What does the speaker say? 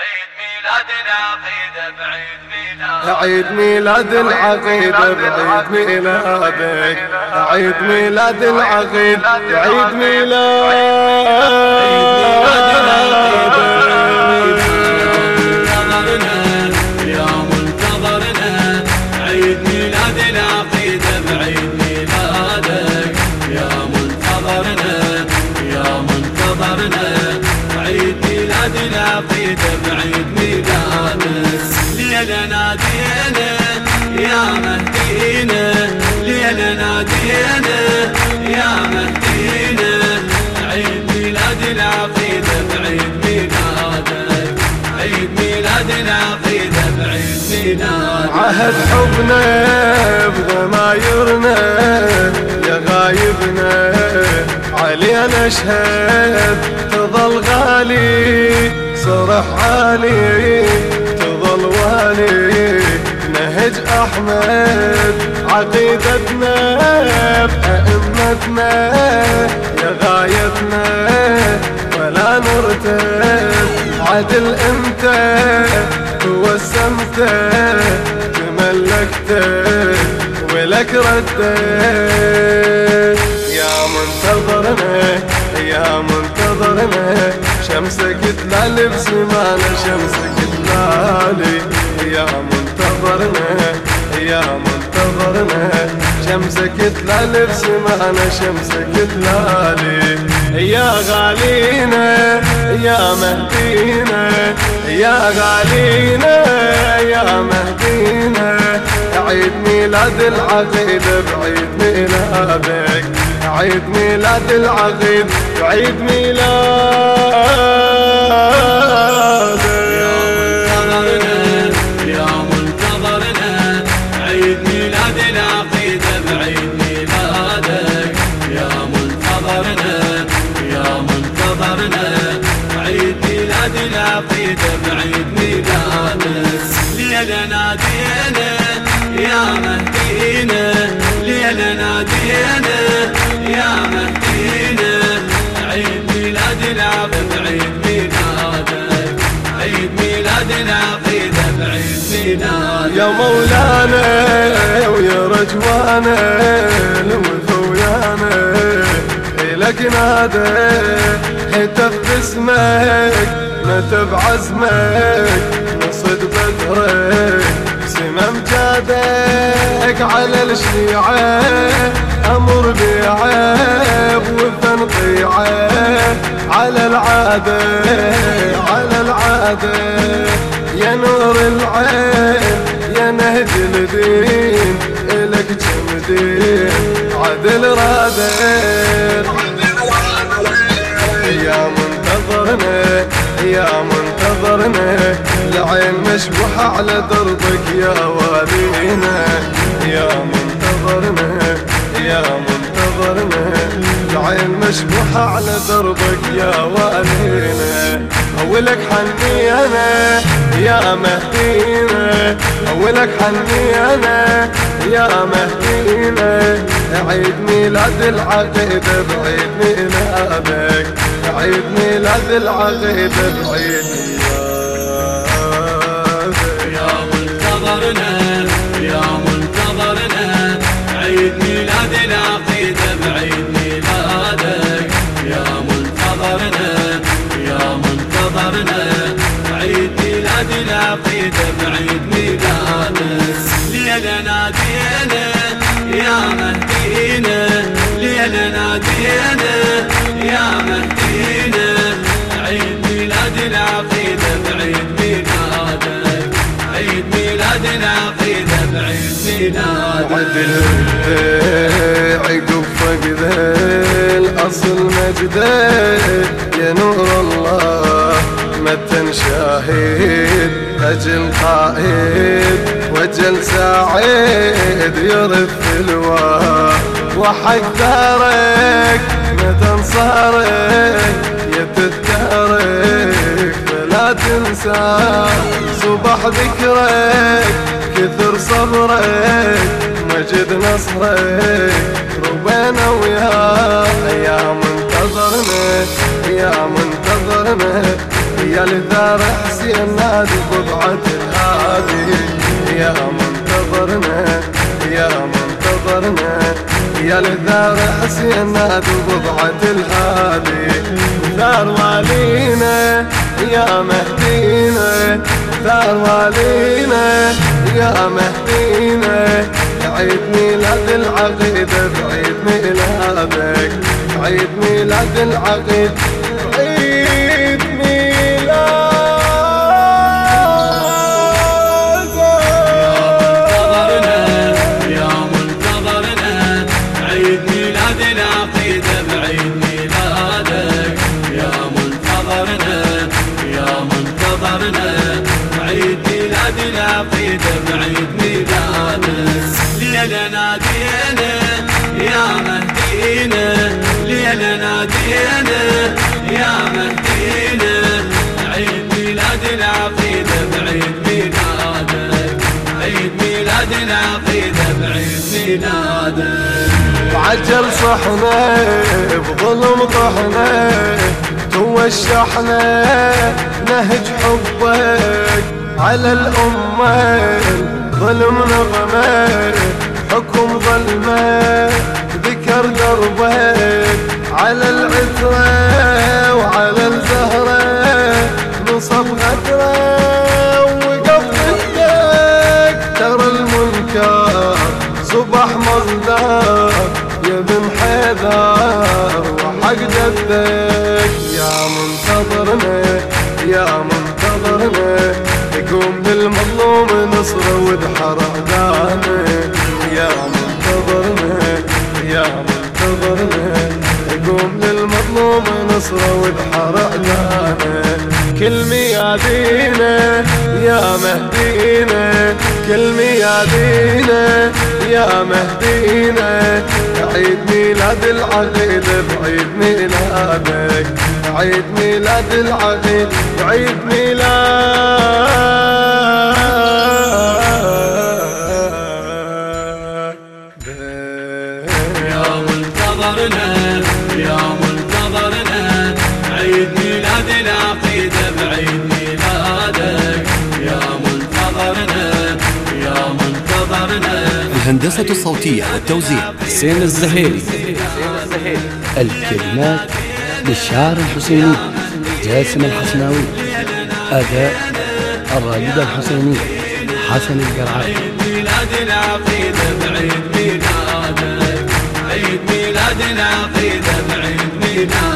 عيد ميلاد بعيد ميلاد. عيد ميلاد العقيدة بعيد ميلادك. عيد ميلاد العقيدة عيد منتظرنا بعيد ميلادك ليلة نادينا يا مهدينا. ليلة نادينا يا مهدينا. عيد ميلاد العقيدة بعيد ميلادك. عيد ميلاد العقيدة بعيد ميلادك. عهد حبنا بضمايرنا يا غايبنا علينا اشهد تظل غالي صرح عالي تظل والي. نهج أحمد عقيدتنا بأئمتنا. يا غايتنا ولا نرتب عدل أنت توسمت تملكت ولك ردت. يا منتظرنا يا منتظرنا. شمسك تلال بسمانة شمسك تلالي يا منتظرنا يا منتظرنا. شمسك تلال بسمانة شمسك تلالي يا غالينا يا مهدينا يا غالينا يا مهدينا. عيد ميلاد العقيدة بعيد ميلادك. عيد ميلاد ميلادك يا منتظرنا عيد ميلاد بعيد ميلادك. يا منتظرنا يا منتظرنا عيد ميلاد بعيد ميلادك. يا مهدينا يا مولانا ويا رجوانا الوفا ويانا. إلك نادى هتف باسمك متى بعزمك نصد بدرك سمم جادك على الشيعة أمر بعيب وتنقيعه على العادة على العادة يا نور العين. يا نهج الدين إلك جمدين عدل رادين يا منتظرنا يا منتظرنا العين مشبوحة على دربك يا والينا. يا منتظرنا يا منتظرنا العين مشبوحة على دربك يا والينا. أولك حني أنا يا مهدينا أولك حني أنا يا مهدينا عيد ميلاد العقيدة بعيد ميلادك. عيد ميلاد العقيدة بعيد ميلادك. ميلاد العقيدة بعيد ميلادك ليلة نادينا يا مهدينا ليلة نادينا يا مهدينا عيد ميلاد العقيدة بعيد ميلادك عيد ميلاد العقيدة بعيد ميلادك أجل قائد وجل سعيد يرث الواه وحق دارك متى انصارك يتذكرك فلا تنسى. صبح ذكرك كثر صبرك مجد نصرك. ربنا وياك يا منتظرنا يا منتظرنا. يا لثار حسين نادي بضعة الهادي. يا منتظرنا يا منتظرنا. يا لثار حسين نادي بضعة الهادي. ثار والينا يا مهدينا. ثار والينا يا مهدينا. عيد ميلاد العقيدة بعيد ميلادك. عيد ميلاد العقيد. العقيدة بعيد ميلادك ليلة نادينا يا مهدينا ليلة نادينا يا مهدينا عيد ميلاد العقيدة بعيد ميلادك عيد ميلاد العقيدة بعيد ميلادك وعجل صحنا بظلم طحنا توشحنا نهج حبك. على الأمة ظلم نغمة حكم ظلمة ذكر دربك على العثرة وعلى الزهرة نصب غدرة للمظلوم نصره ودحر اعدانه يا منتظرنا يا منتظرنا. تقوم للمظلوم نصره ودحر اعدانه كل ميادينا يا مهدينا كل ميادينا يا مهدينا. عيد ميلاد العقيدة بعيد ميلادك. عيد ميلاد العقيد بعيد ميلاد. الهندسة الصوتية والتوزيع. حسين الزهيري. الكلمات للشاعر الحسيني جاسم الحسناوي. أداء الرائد الحسيني حسن القرعاوي ميلاد العقيدة بعيد ميلادك عيد ميلاد العقيدة بعيد ميلادك